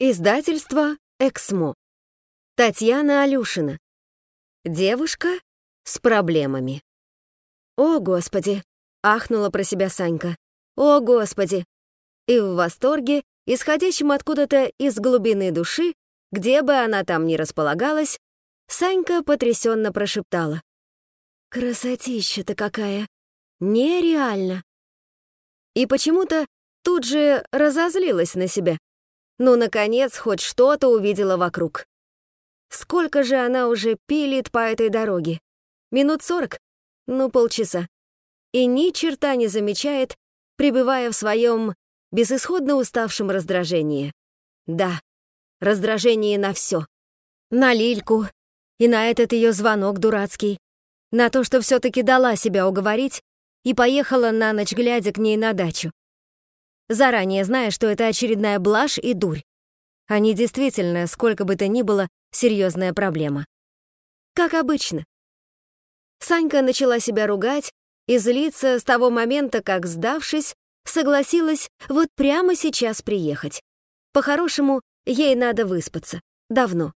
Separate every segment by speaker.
Speaker 1: Издательство «Эксмо». Татьяна Алюшина. Девушка с проблемами. «О, Господи!» — ахнула про себя Санька. «О, Господи!» И в восторге, исходящем откуда-то из глубины души, где бы она там ни располагалась, Санька потрясенно прошептала. «Красотища-то какая! Нереально!» И почему-то тут же разозлилась на себя. Ну, наконец, хоть что-то увидела вокруг. Сколько же она уже пилит по этой дороге? Минут сорок? Ну, полчаса. И ни черта не замечает, пребывая в своем безысходно уставшем раздражении. Да, раздражение на все. На Лильку и на этот ее звонок дурацкий. На то, что все-таки дала себя уговорить и поехала на ночь глядя к ней на дачу заранее зная, что это очередная блажь и дурь. Они действительно, сколько бы то ни было, серьезная проблема. Как обычно. Санька начала себя ругать и злиться с того момента, как, сдавшись, согласилась вот прямо сейчас приехать. По-хорошему, ей надо выспаться. Давно.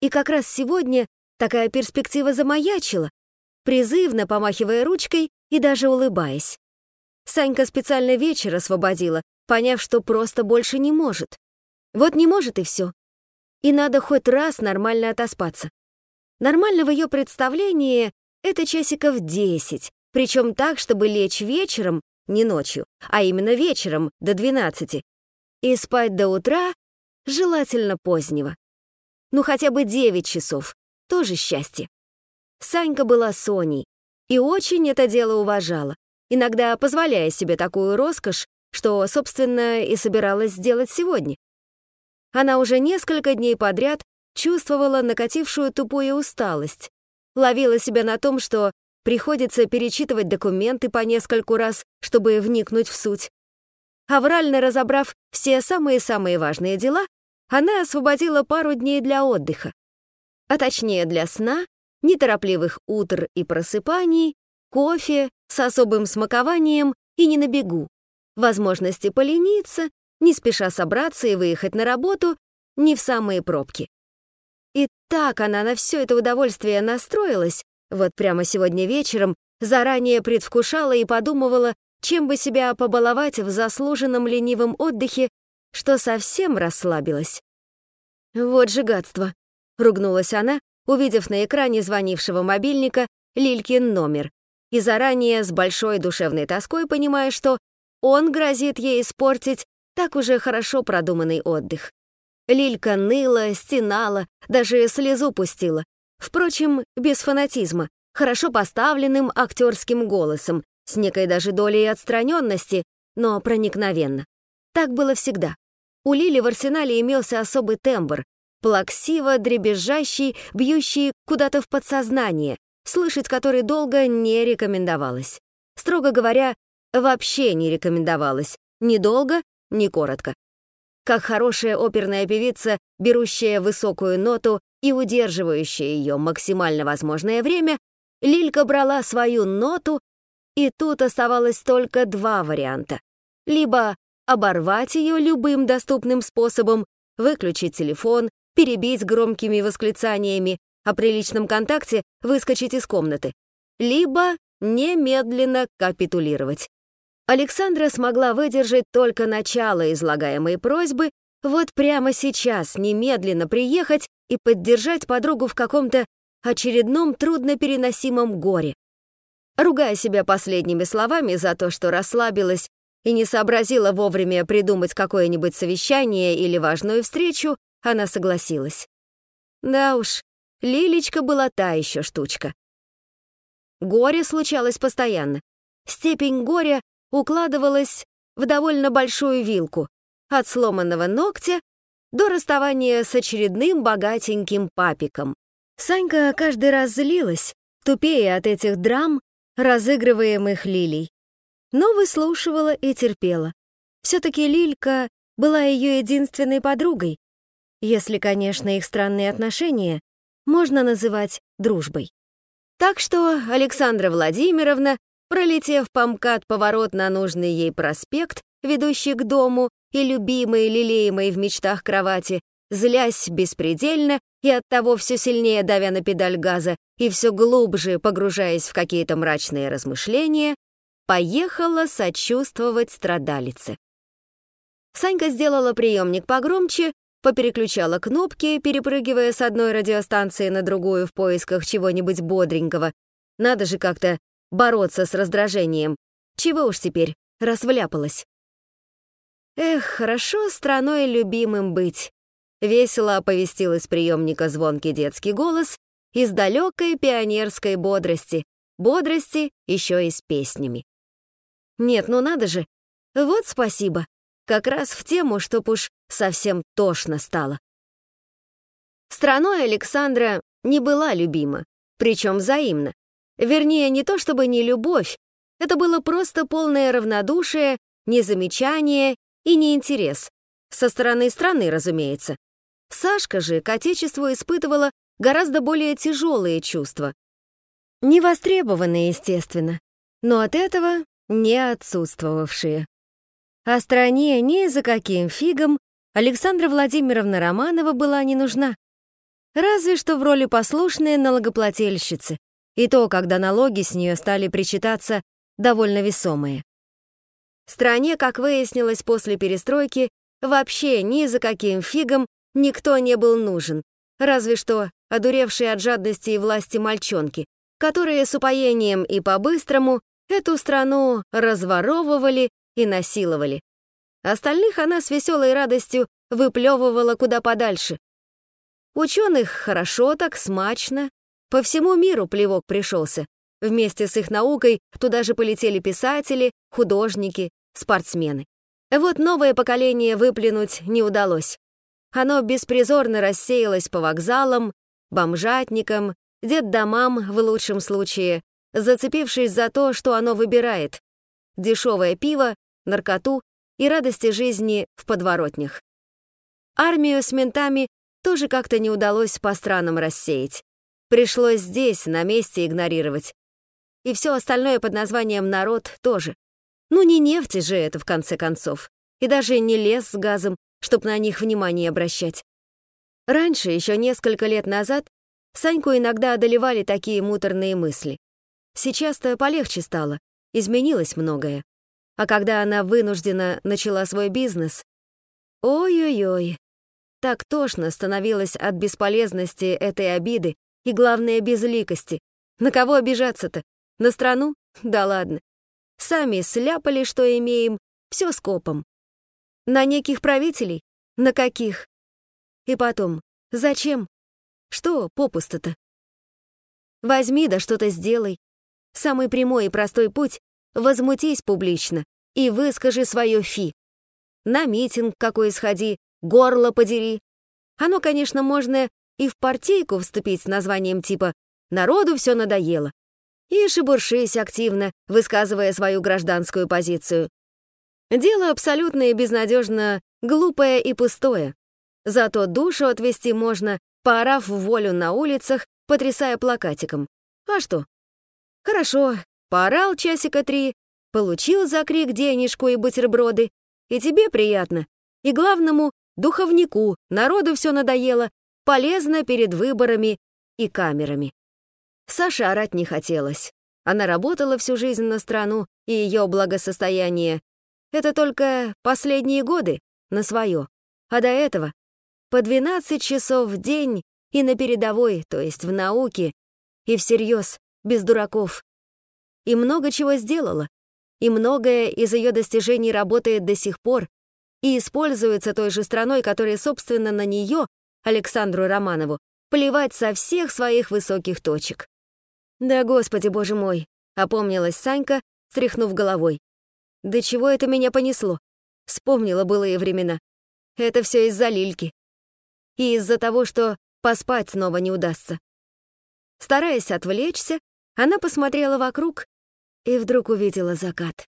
Speaker 1: И как раз сегодня такая перспектива замаячила, призывно помахивая ручкой и даже улыбаясь. Санька специально вечер освободила, поняв, что просто больше не может. Вот не может и все. И надо хоть раз нормально отоспаться. Нормально в ее представлении это часиков 10, причем так, чтобы лечь вечером, не ночью, а именно вечером до 12, и спать до утра, желательно позднего. Ну хотя бы 9 часов, тоже счастье. Санька была Соней и очень это дело уважала, иногда позволяя себе такую роскошь, что, собственно, и собиралась сделать сегодня. Она уже несколько дней подряд чувствовала накатившую тупую усталость, ловила себя на том, что приходится перечитывать документы по нескольку раз, чтобы вникнуть в суть. Аврально разобрав все самые-самые важные дела, она освободила пару дней для отдыха, а точнее для сна, неторопливых утр и просыпаний, кофе с особым смакованием и не на бегу, возможности полениться, не спеша собраться и выехать на работу, не в самые пробки. И так она на все это удовольствие настроилась, вот прямо сегодня вечером заранее предвкушала и подумывала, чем бы себя побаловать в заслуженном ленивом отдыхе, что совсем расслабилась. «Вот же гадство!» — ругнулась она, увидев на экране звонившего мобильника Лилькин номер, и заранее с большой душевной тоской понимая, что он грозит ей испортить так уже хорошо продуманный отдых. Лилька ныла, стенала, даже слезу пустила. Впрочем, без фанатизма, хорошо поставленным актерским голосом, с некой даже долей отстраненности, но проникновенно. Так было всегда. У Лили в арсенале имелся особый тембр, плаксиво дребезжащий, бьющий куда-то в подсознание, слышать который долго не рекомендовалось. Строго говоря, вообще не рекомендовалось. Ни долго, ни коротко. Как хорошая оперная певица, берущая высокую ноту и удерживающая ее максимально возможное время, Лилька брала свою ноту, и тут оставалось только два варианта. Либо оборвать ее любым доступным способом, выключить телефон, перебить громкими восклицаниями, о приличном контакте выскочить из комнаты, либо немедленно капитулировать. Александра смогла выдержать только начало излагаемой просьбы, вот прямо сейчас немедленно приехать и поддержать подругу в каком-то очередном труднопереносимом горе. Ругая себя последними словами за то, что расслабилась и не сообразила вовремя придумать какое-нибудь совещание или важную встречу, она согласилась. Да уж, Лилечка была та еще штучка. Горе случалось постоянно. Степень горя укладывалась в довольно большую вилку, от сломанного ногтя до расставания с очередным богатеньким папиком. Санька каждый раз злилась, тупее от этих драм, разыгрываемых Лилей. Но выслушивала и терпела. Все-таки Лилька была ее единственной подругой, если, конечно, их странные отношения можно называть дружбой. Так что Александра Владимировна, пролетев по МКАД поворот на нужный ей проспект, ведущий к дому, и любимой, лелеемой в мечтах кровати, злясь беспредельно и оттого все сильнее давя на педаль газа и все глубже погружаясь в какие-то мрачные размышления, поехала сочувствовать страдалице. Санька сделала приемник погромче, попереключала кнопки, перепрыгивая с одной радиостанции на другую в поисках чего-нибудь бодренького. Надо же как-то бороться с раздражением. Чего уж теперь, раз вляпалась. Эх, хорошо страной любимым быть. Весело оповестил из приемника звонкий детский голос из далекой пионерской бодрости, бодрости еще и с песнями. Нет, ну надо же. Вот спасибо. Как раз в тему, чтоб уж совсем тошно стало. Страной Александра не была любима, причем взаимно. Вернее, не то чтобы не любовь, это было просто полное равнодушие, незамечание и неинтерес. Со стороны страны, разумеется. Сашка же к отечеству испытывала гораздо более тяжелые чувства. Невостребованные, естественно, но от этого не отсутствовавшие. О стране ни за каким фигом Александра Владимировна Романова была не нужна. Разве что в роли послушной налогоплательщицы, и то, когда налоги с нее стали причитаться довольно весомые. Стране, как выяснилось после перестройки, вообще ни за каким фигом никто не был нужен, разве что одуревшие от жадности и власти мальчонки, которые с упоением и по-быстрому эту страну разворовывали и насиловали. Остальных она с веселой радостью выплевывала куда подальше. Ученых хорошо так, смачно. По всему миру плевок пришелся. Вместе с их наукой туда же полетели писатели, художники, спортсмены. Вот новое поколение выплюнуть не удалось. Оно беспризорно рассеялось по вокзалам, бомжатникам, детдомам в лучшем случае, зацепившись за то, что оно выбирает — дешевое пиво, наркоту и радости жизни в подворотнях. Армию с ментами тоже как-то не удалось по странам рассеять. Пришлось здесь, на месте игнорировать. И все остальное под названием «народ» тоже. Ну не нефть же это, в конце концов. И даже не лес с газом, чтобы на них внимание обращать. Раньше, еще несколько лет назад, Саньку иногда одолевали такие муторные мысли. Сейчас-то полегче стало, изменилось многое. А когда она вынуждена начала свой бизнес, ой-ой-ой, так тошно становилось от бесполезности этой обиды и, главное, безликости. На кого обижаться-то? На страну? Да ладно. Сами сляпали, что имеем, все скопом. На неких правителей? На каких? И потом, зачем? Что попусто-то? Возьми да что-то сделай. Самый прямой и простой путь — возмутись публично и выскажи свое фи. На митинг какой сходи, горло подери. Оно, конечно, можно и в партийку вступить с названием типа «Народу все надоело». И шебуршись активно, высказывая свою гражданскую позицию. Дело абсолютно и безнадежно глупое и пустое. Зато душу отвести можно, поорав волю на улицах, потрясая плакатиком. А что? Хорошо, поорал часика три, получил за крик денежку и бутерброды, и тебе приятно. И главному, духовнику, народу все надоело, полезно перед выборами и камерами. Саше орать не хотелось. Она работала всю жизнь на страну и ее благосостояние, это только последние годы на свое. А до этого по 12 часов в день и на передовой, то есть в науке, и всерьез, без дураков. И много чего сделала. И многое из ее достижений работает до сих пор и используется той же страной, которая, собственно, на нее, Александру Романову, плевать со всех своих высоких точек. «Да, господи, боже мой!» — опомнилась Санька, стряхнув головой. Да чего это меня понесло? Вспомнила былые времена. Это все из-за Лильки. И из-за того, что поспать снова не удастся. Стараясь отвлечься, она посмотрела вокруг и вдруг увидела закат.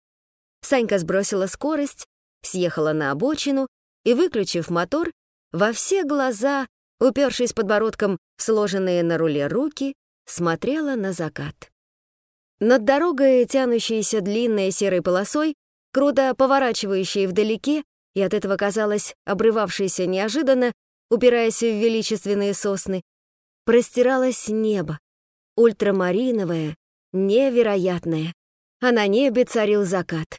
Speaker 1: Санька сбросила скорость, съехала на обочину и, выключив мотор, во все глаза, упершись подбородком в сложенные на руле руки, смотрела на закат. Над дорогой, тянущейся длинной серой полосой, круто поворачивающей вдалеке, и от этого казалось обрывавшейся неожиданно, упираясь в величественные сосны, простиралось небо, ультрамариновое, невероятное, а на небе царил закат.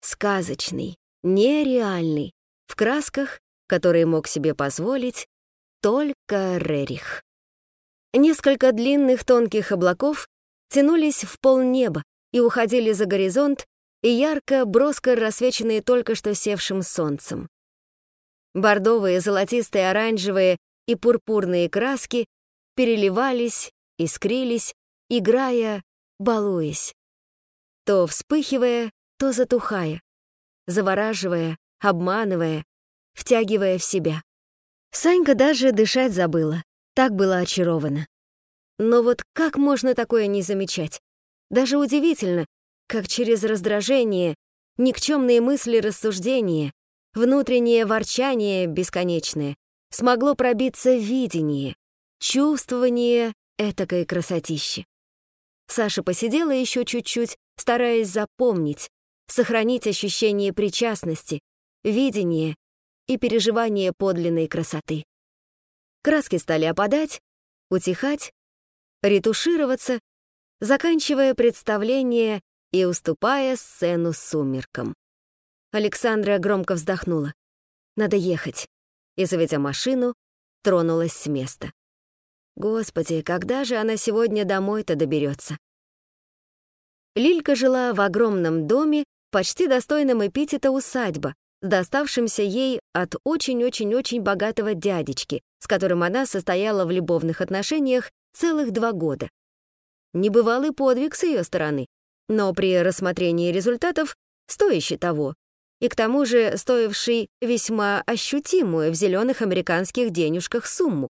Speaker 1: Сказочный, нереальный, в красках, которые мог себе позволить только Рерих. Несколько длинных тонких облаков тянулись в полнеба и уходили за горизонт, и ярко, броско рассвеченные только что севшим солнцем. Бордовые, золотистые, оранжевые и пурпурные краски переливались, искрились, играя, балуясь. То вспыхивая, то затухая, завораживая, обманывая, втягивая в себя. Санька даже дышать забыла, так была очарована. Но вот как можно такое не замечать? Даже удивительно, как через раздражение, никчемные мысли рассуждения, внутреннее ворчание бесконечное смогло пробиться видение, чувствование этакой красотищи. Саша посидела еще чуть-чуть, стараясь запомнить, сохранить ощущение причастности, видение и переживание подлинной красоты. Краски стали опадать, утихать, ретушироваться, заканчивая представление и уступая сцену сумеркам. Александра громко вздохнула. «Надо ехать», и, заведя машину, тронулась с места. Господи, когда же она сегодня домой-то доберется? Лилька жила в огромном доме, почти достойном эпитета усадьба, доставшимся ей от очень-очень-очень богатого дядечки, с которым она состояла в любовных отношениях целых два года. Небывалый подвиг с ее стороны, но при рассмотрении результатов стоящий того, и к тому же стоивший весьма ощутимую в зеленых американских денежках сумму.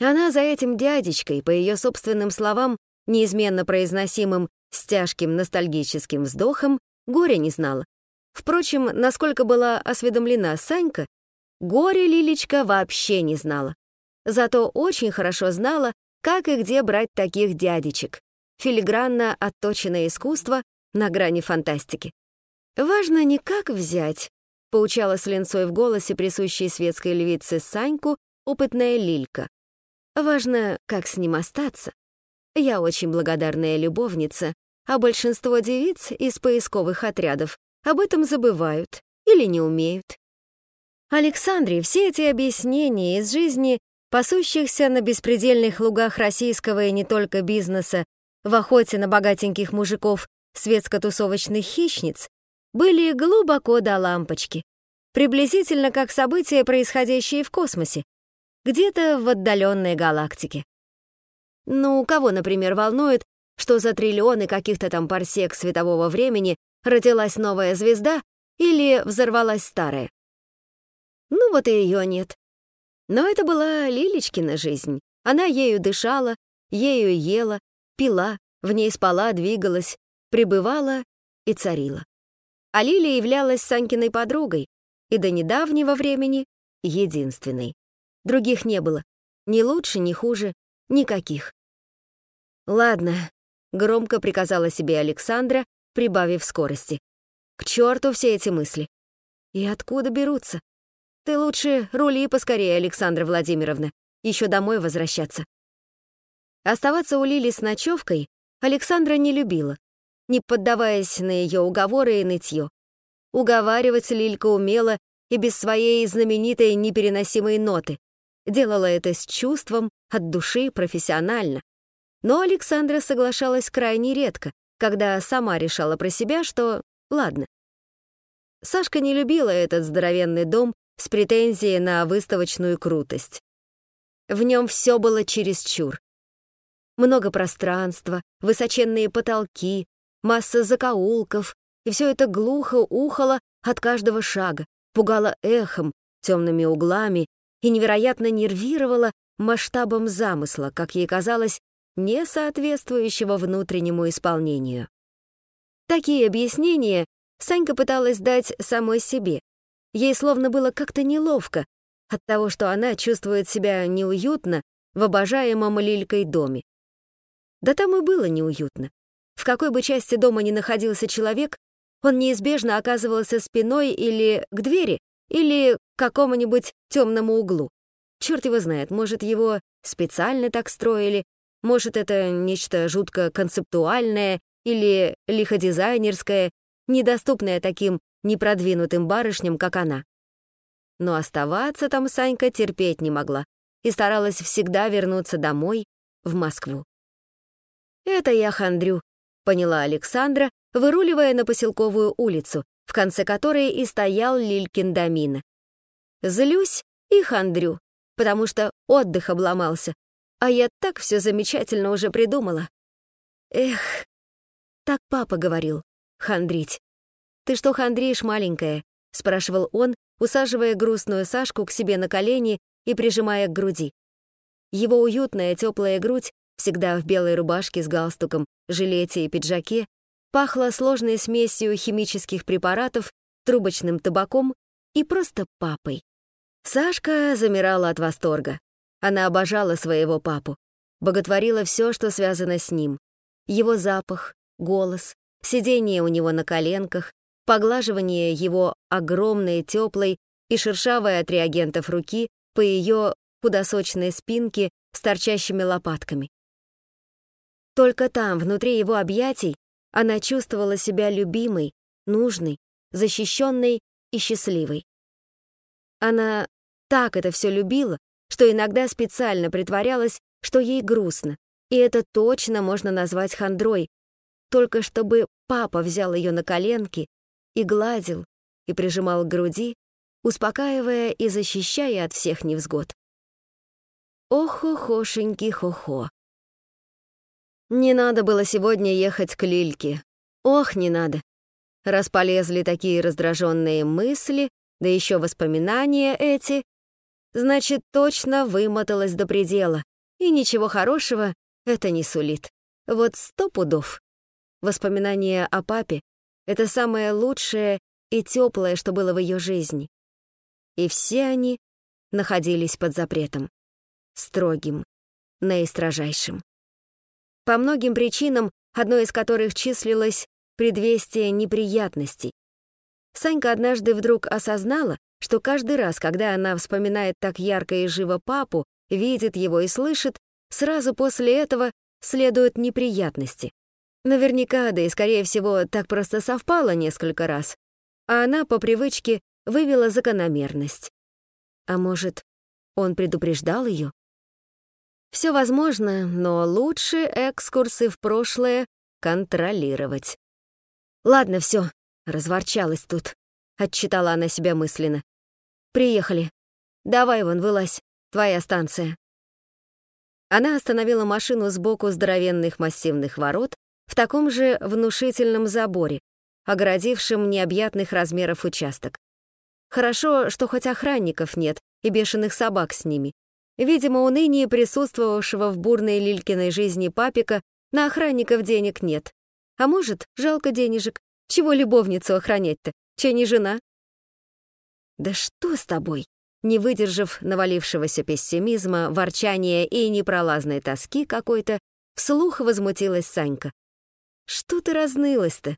Speaker 1: Она за этим дядечкой, по ее собственным словам, неизменно произносимым с тяжким ностальгическим вздохом, горя не знала. Впрочем, насколько была осведомлена Санька, горе Лилечка вообще не знала. Зато очень хорошо знала, как и где брать таких дядечек. Филигранно отточенное искусство на грани фантастики. «Важно не как взять», — поучала с линцой в голосе присущей светской львице Саньку опытная Лилька. «Важно, как с ним остаться. Я очень благодарная любовница, а большинство девиц из поисковых отрядов об этом забывают или не умеют. Александре все эти объяснения из жизни, пасущихся на беспредельных лугах российского и не только бизнеса, в охоте на богатеньких мужиков, светско-тусовочных хищниц, были глубоко до лампочки, приблизительно как события, происходящие в космосе, где-то в отдаленной галактике. Ну, кого, например, волнует, что за триллионы каких-то там парсек светового времени родилась новая звезда или взорвалась старая? Ну вот и ее нет. Но это была Лилечкина жизнь. Она ею дышала, ею ела, пила, в ней спала, двигалась, пребывала и царила. А Лилия являлась Санькиной подругой и до недавнего времени единственной. Других не было. Ни лучше, ни хуже, никаких. «Ладно», — громко приказала себе Александра, прибавив скорости. «К черту все эти мысли! И откуда берутся? Ты лучше рули поскорее, Александра Владимировна, еще домой возвращаться». Оставаться у Лили с ночевкой Александра не любила, не поддаваясь на ее уговоры и нытье. Уговаривать Лилька умела и без своей знаменитой непереносимой ноты. Делала это с чувством, от души, профессионально. Но Александра соглашалась крайне редко, когда сама решала про себя, что ладно. Сашка не любила этот здоровенный дом с претензией на выставочную крутость. В нем все было чересчур. Много пространства, высоченные потолки, масса закоулков, и все это глухо ухало от каждого шага, пугало эхом, темными углами и невероятно нервировало масштабом замысла, как ей казалось, не соответствующего внутреннему исполнению. Такие объяснения Санька пыталась дать самой себе. Ей словно было как-то неловко от того, что она чувствует себя неуютно в обожаемом Лилькой доме. Да там и было неуютно. В какой бы части дома ни находился человек, он неизбежно оказывался спиной или к двери, или какому-нибудь темному углу. Черт его знает, может, его специально так строили, может, это нечто жутко концептуальное или лиходизайнерское, недоступное таким непродвинутым барышням, как она. Но оставаться там Санька терпеть не могла и старалась всегда вернуться домой, в Москву. «Это я хандрю», — поняла Александра, выруливая на поселковую улицу, в конце которой и стоял Лилькин домина. Злюсь и хандрю, потому что отдых обломался, а я так все замечательно уже придумала. Эх, так папа говорил, хандрить. «Ты что хандришь, маленькая?» — спрашивал он, усаживая грустную Сашку к себе на колени и прижимая к груди. Его уютная теплая грудь, всегда в белой рубашке с галстуком, жилете и пиджаке, пахла сложной смесью химических препаратов, трубочным табаком и просто папой. Сашка замирала от восторга. Она обожала своего папу, боготворила все, что связано с ним. Его запах, голос, сидение у него на коленках, поглаживание его огромной, теплой и шершавой от реагентов руки по ее худосочной спинке с торчащими лопатками. Только там, внутри его объятий, она чувствовала себя любимой, нужной, защищенной и счастливой. Она так это все любила, что иногда специально притворялась, что ей грустно, и это точно можно назвать хандрой, только чтобы папа взял ее на коленки и гладил, и прижимал к груди, успокаивая и защищая от всех невзгод. Ох-хо-хошеньки хо-хо. Не надо было сегодня ехать к Лильке. Ох, не надо. Раз полезли такие раздраженные мысли, да еще воспоминания эти, значит, точно вымоталась до предела, и ничего хорошего это не сулит. Вот сто пудов. Воспоминания о папе — это самое лучшее и теплое, что было в ее жизни. И все они находились под запретом строгим, наистрожайшим. По многим причинам, одной из которых числилось предвестие неприятностей. Санька однажды вдруг осознала, что каждый раз, когда она вспоминает так ярко и живо папу, видит его и слышит, сразу после этого следуют неприятности. Наверняка, да и скорее всего, так просто совпало несколько раз, а она по привычке вывела закономерность. А может, он предупреждал ее? Все возможно, но лучше экскурсы в прошлое контролировать. «Ладно, все, разворчалась тут», — отчитала она себя мысленно. «Приехали. Давай вон, вылазь, твоя станция». Она остановила машину сбоку здоровенных массивных ворот в таком же внушительном заборе, огородившем необъятных размеров участок. Хорошо, что хоть охранников нет и бешеных собак с ними, Видимо, уныние присутствовавшего в бурной Лилькиной жизни папика на охранников денег нет. А может, жалко денежек. Чего любовницу охранять-то? Че не жена? Да что с тобой? Не выдержав навалившегося пессимизма, ворчания и непролазной тоски какой-то, вслух возмутилась Санька. Что ты разнылась-то?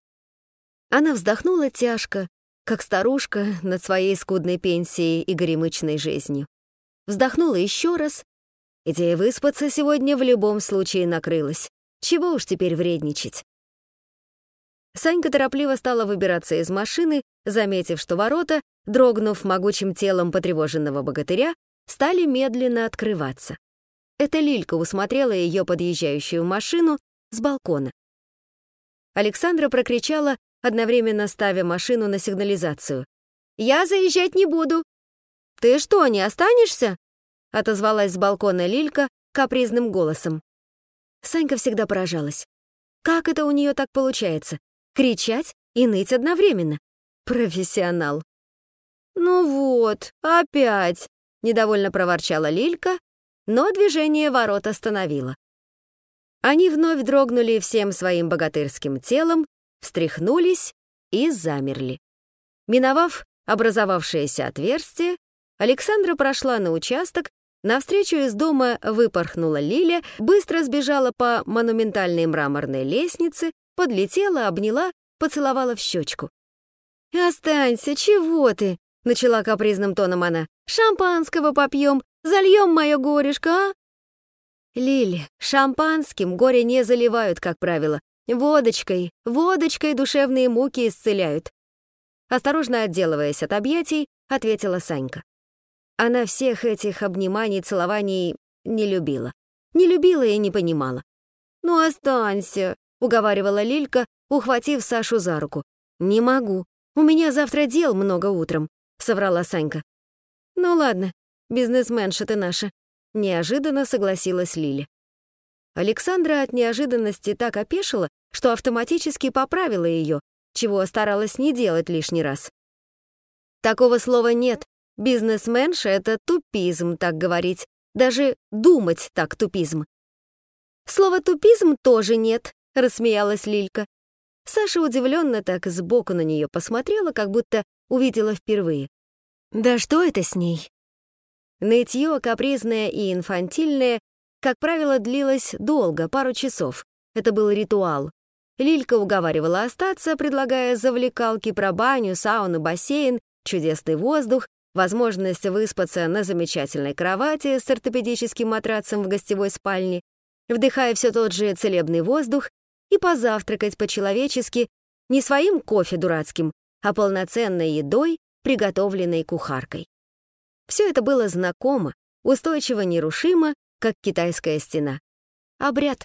Speaker 1: Она вздохнула тяжко, как старушка над своей скудной пенсией и горемычной жизнью вздохнула еще раз. Идея выспаться сегодня в любом случае накрылась. Чего уж теперь вредничать. Санька торопливо стала выбираться из машины, заметив, что ворота, дрогнув могучим телом потревоженного богатыря, стали медленно открываться. Это Лилька усмотрела ее подъезжающую машину с балкона. Александра прокричала, одновременно ставя машину на сигнализацию. «Я заезжать не буду!» «Ты что, не останешься?» — отозвалась с балкона Лилька капризным голосом. Санька всегда поражалась. Как это у нее так получается? Кричать и ныть одновременно. Профессионал. «Ну вот, опять!» — недовольно проворчала Лилька, но движение ворот остановило. Они вновь дрогнули всем своим богатырским телом, встряхнулись и замерли. Миновав образовавшееся отверстие, Александра прошла на участок, навстречу из дома выпорхнула Лиля, быстро сбежала по монументальной мраморной лестнице, подлетела, обняла, поцеловала в щечку. «Останься, чего ты?» — начала капризным тоном она. «Шампанского попьем, зальем мое горюшко, а?» Лили, шампанским горе не заливают, как правило. Водочкой, водочкой душевные муки исцеляют. Осторожно отделываясь от объятий, ответила Санька. Она всех этих обниманий, целований не любила. Не любила и не понимала. «Ну, останься», — уговаривала Лилька, ухватив Сашу за руку. «Не могу. У меня завтра дел много утром», — соврала Санька. «Ну ладно, бизнесменша ты наша», — неожиданно согласилась Лиля. Александра от неожиданности так опешила, что автоматически поправила ее, чего старалась не делать лишний раз. Такого слова нет. Бизнесменша — это тупизм, так говорить. Даже думать так тупизм. Слова «тупизм» тоже нет, рассмеялась Лилька. Саша удивленно так сбоку на нее посмотрела, как будто увидела впервые. Да что это с ней? Нытье капризное и инфантильное, как правило, длилось долго, пару часов. Это был ритуал. Лилька уговаривала остаться, предлагая завлекалки про баню, сауну, бассейн, чудесный воздух, возможность выспаться на замечательной кровати с ортопедическим матрацем в гостевой спальне, вдыхая все тот же целебный воздух и позавтракать по-человечески не своим кофе дурацким, а полноценной едой, приготовленной кухаркой. Все это было знакомо, устойчиво нерушимо, как китайская стена. Обряд.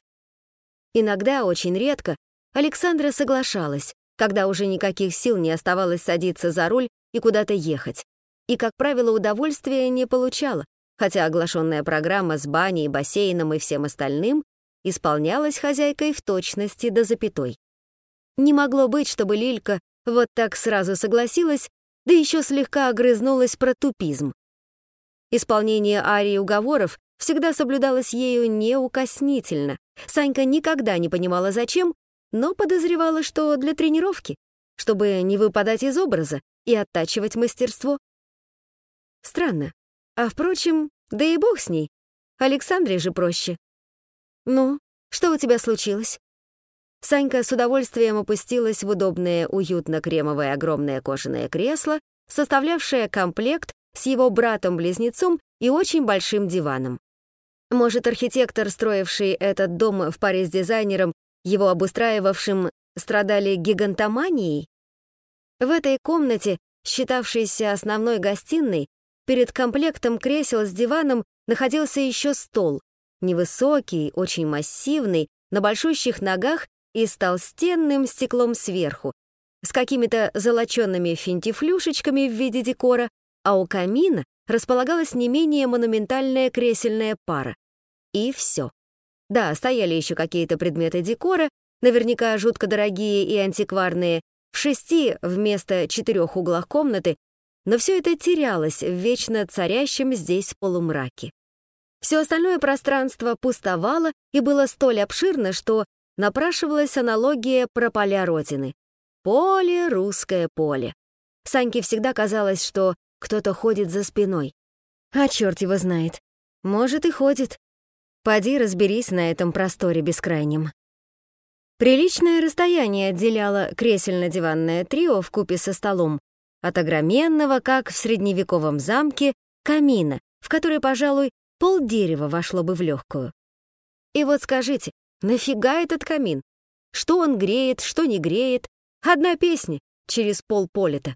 Speaker 1: Иногда, очень редко, Александра соглашалась, когда уже никаких сил не оставалось садиться за руль и куда-то ехать. И, как правило, удовольствия не получала, хотя оглашенная программа с баней, бассейном и всем остальным исполнялась хозяйкой в точности до запятой. Не могло быть, чтобы Лилька вот так сразу согласилась, да еще слегка огрызнулась про тупизм. Исполнение арии уговоров всегда соблюдалось ею неукоснительно. Санька никогда не понимала, зачем, но подозревала, что для тренировки, чтобы не выпадать из образа и оттачивать мастерство. Странно. А впрочем, да и бог с ней. Александре же проще. «Ну, что у тебя случилось?» Санька с удовольствием опустилась в удобное, уютно-кремовое огромное кожаное кресло, составлявшее комплект с его братом-близнецом и очень большим диваном. Может, архитектор, строивший этот дом в паре с дизайнером, его обустраивавшим, страдали гигантоманией? В этой комнате, считавшейся основной гостиной, перед комплектом кресел с диваном находился еще стол, невысокий, очень массивный, на большущих ногах и с толстенным стеклом сверху, с какими-то золоченными финтифлюшечками в виде декора, а у камина располагалась не менее монументальная кресельная пара. И все. Да, стояли еще какие-то предметы декора, наверняка жутко дорогие и антикварные, в шести вместо четырех углах комнаты, но все это терялось в вечно царящем здесь полумраке. Все остальное пространство пустовало и было столь обширно, что напрашивалась аналогия про поля Родины. Поле, русское поле. Саньке всегда казалось, что кто-то ходит за спиной. А черт его знает. Может, и ходит. Поди разберись на этом просторе бескрайнем. Приличное расстояние отделяло кресельно-диванное трио в купе со столом от огроменного, как в средневековом замке, камина, в который, пожалуй, полдерева вошло бы в легкую. И вот скажите, нафига этот камин? Что он греет, что не греет? Одна песня через пол полета.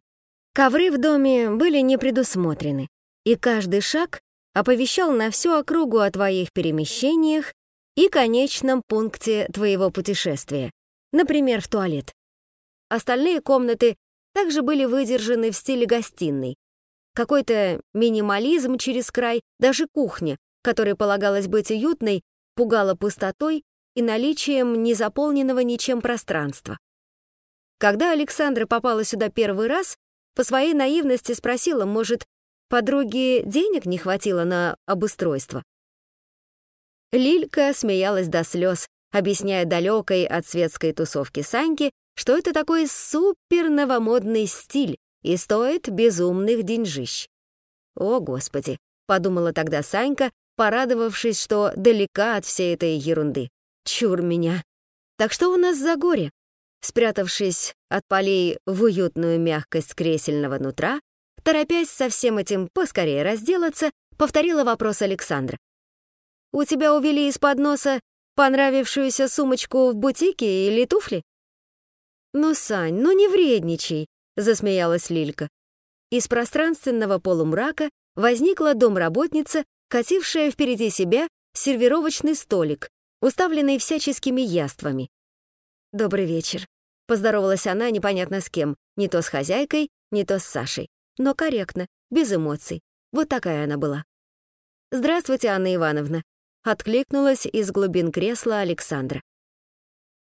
Speaker 1: Ковры в доме были не предусмотрены, и каждый шаг оповещал на всю округу о твоих перемещениях и конечном пункте твоего путешествия, например, в туалет. Остальные комнаты также были выдержаны в стиле гостиной. Какой-то минимализм через край, даже кухня, которой полагалось быть уютной, пугала пустотой и наличием незаполненного ничем пространства. Когда Александра попала сюда первый раз, по своей наивности спросила, может, подруге денег не хватило на обустройство. Лилька смеялась до слез, объясняя далекой от светской тусовки Саньки, что это такой супер-новомодный стиль и стоит безумных деньжищ. «О, Господи!» — подумала тогда Санька, порадовавшись, что далека от всей этой ерунды. «Чур меня! Так что у нас за горе?» спрятавшись от полей в уютную мягкость кресельного нутра, торопясь со всем этим поскорее разделаться, повторила вопрос Александра. «У тебя увели из-под носа понравившуюся сумочку в бутике или туфли?» «Ну, Сань, ну не вредничай», — засмеялась Лилька. Из пространственного полумрака возникла домработница, катившая впереди себя сервировочный столик, уставленный всяческими яствами. «Добрый вечер», — поздоровалась она непонятно с кем, не то с хозяйкой, не то с Сашей, но корректно, без эмоций. Вот такая она была. «Здравствуйте, Анна Ивановна», — откликнулась из глубин кресла Александра.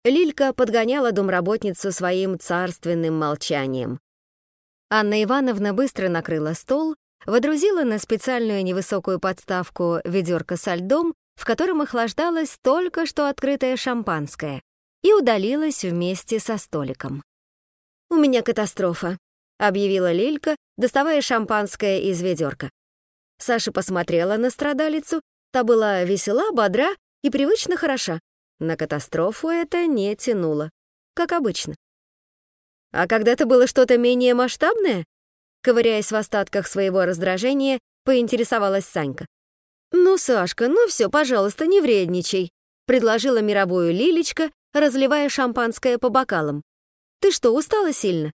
Speaker 1: Лилька подгоняла домработницу своим царственным молчанием. Анна Ивановна быстро накрыла стол, водрузила на специальную невысокую подставку ведерко со льдом, в котором охлаждалось только что открытое шампанское, и удалилась вместе со столиком. «У меня катастрофа», — объявила Лилька, доставая шампанское из ведерка. Саша посмотрела на страдалицу, та была весела, бодра и привычно хороша. На катастрофу это не тянуло, как обычно. А когда-то было что-то менее масштабное? Ковыряясь в остатках своего раздражения, поинтересовалась Санька. «Ну, Сашка, ну все, пожалуйста, не вредничай», предложила мировую Лилечка, разливая шампанское по бокалам. «Ты что, устала сильно?»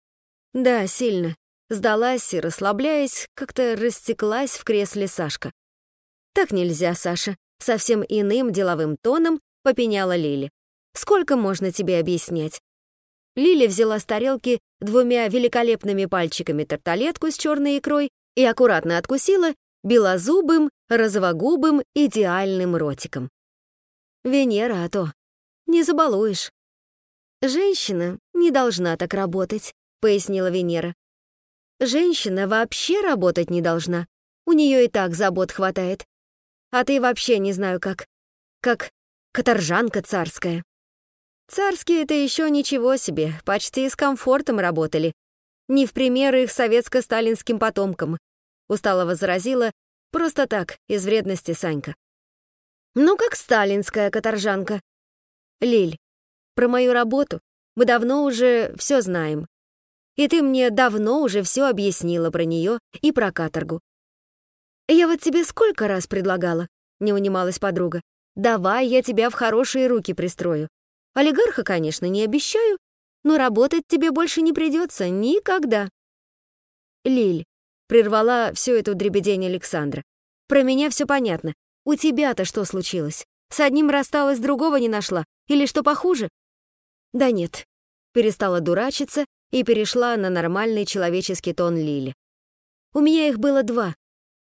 Speaker 1: «Да, сильно», сдалась и, расслабляясь, как-то растеклась в кресле Сашка. «Так нельзя, Саша», совсем иным деловым тоном попеняла Лили. «Сколько можно тебе объяснять? Лили взяла с тарелки двумя великолепными пальчиками тарталетку с черной икрой и аккуратно откусила белозубым, розовогубым, идеальным ротиком. Венера, а то. Не забалуешь. «Женщина не должна так работать», — пояснила Венера. «Женщина вообще работать не должна. У нее и так забот хватает. А ты вообще не знаю как. Как каторжанка царская». Царские-то еще ничего себе, почти с комфортом работали. Не в пример их советско-сталинским потомкам. Устало возразила, просто так, из вредности Санька. Ну, как сталинская каторжанка. Лиль, про мою работу мы давно уже все знаем. И ты мне давно уже все объяснила про нее и про каторгу. Я вот тебе сколько раз предлагала, не унималась подруга. Давай я тебя в хорошие руки пристрою. Олигарха, конечно, не обещаю, но работать тебе больше не придется никогда. Лиль, прервала всю эту дребедень Александра. Про меня все понятно. У тебя-то что случилось? С одним рассталась, другого не нашла? Или что похуже? Да нет. Перестала дурачиться и перешла на нормальный человеческий тон Лили. У меня их было два.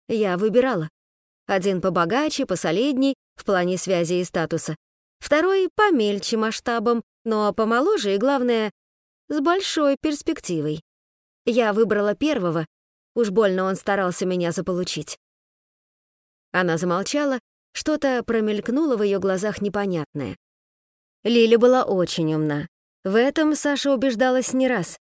Speaker 1: Я выбирала. Один побогаче, посолидней, в плане связи и статуса, Второй помельче масштабом, но помоложе и, главное, с большой перспективой. Я выбрала первого, уж больно он старался меня заполучить. Она замолчала, что-то промелькнуло в ее глазах непонятное. Лиля была очень умна. В этом Саша убеждалась не раз.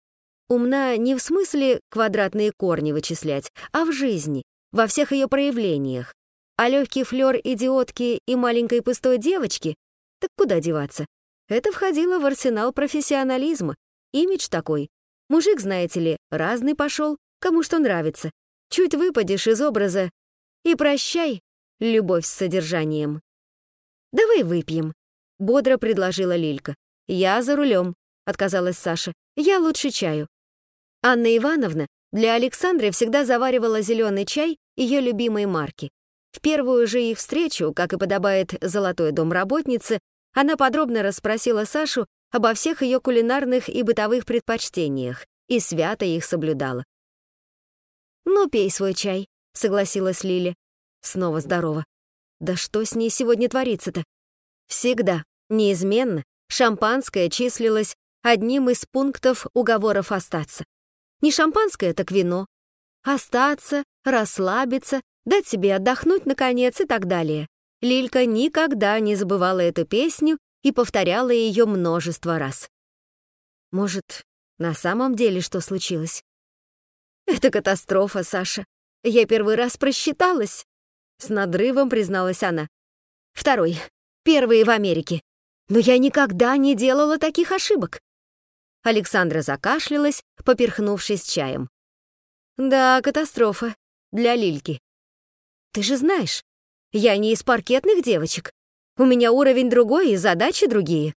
Speaker 1: Умна не в смысле квадратные корни вычислять, а в жизни, во всех ее проявлениях. А легкий флер идиотки и маленькой пустой девочки так куда деваться? Это входило в арсенал профессионализма. Имидж такой. Мужик, знаете ли, разный пошел, кому что нравится. Чуть выпадешь из образа и прощай, любовь с содержанием. «Давай выпьем», — бодро предложила Лилька. «Я за рулем», — отказалась Саша. «Я лучше чаю». Анна Ивановна для Александры всегда заваривала зеленый чай ее любимой марки. В первую же их встречу, как и подобает золотой домработнице, она подробно расспросила Сашу обо всех ее кулинарных и бытовых предпочтениях и свято их соблюдала. «Ну, пей свой чай», — согласилась Лили. Снова здорово. Да что с ней сегодня творится-то? Всегда, неизменно, шампанское числилось одним из пунктов уговоров остаться. Не шампанское, так вино. Остаться, расслабиться, дать себе отдохнуть, наконец, и так далее. Лилька никогда не забывала эту песню и повторяла ее множество раз. Может, на самом деле что случилось? Это катастрофа, Саша. Я первый раз просчиталась. С надрывом призналась она. Второй. Первый в Америке. Но я никогда не делала таких ошибок. Александра закашлялась, поперхнувшись чаем. Да, катастрофа. Для Лильки. Ты же знаешь, я не из паркетных девочек. У меня уровень другой и задачи другие.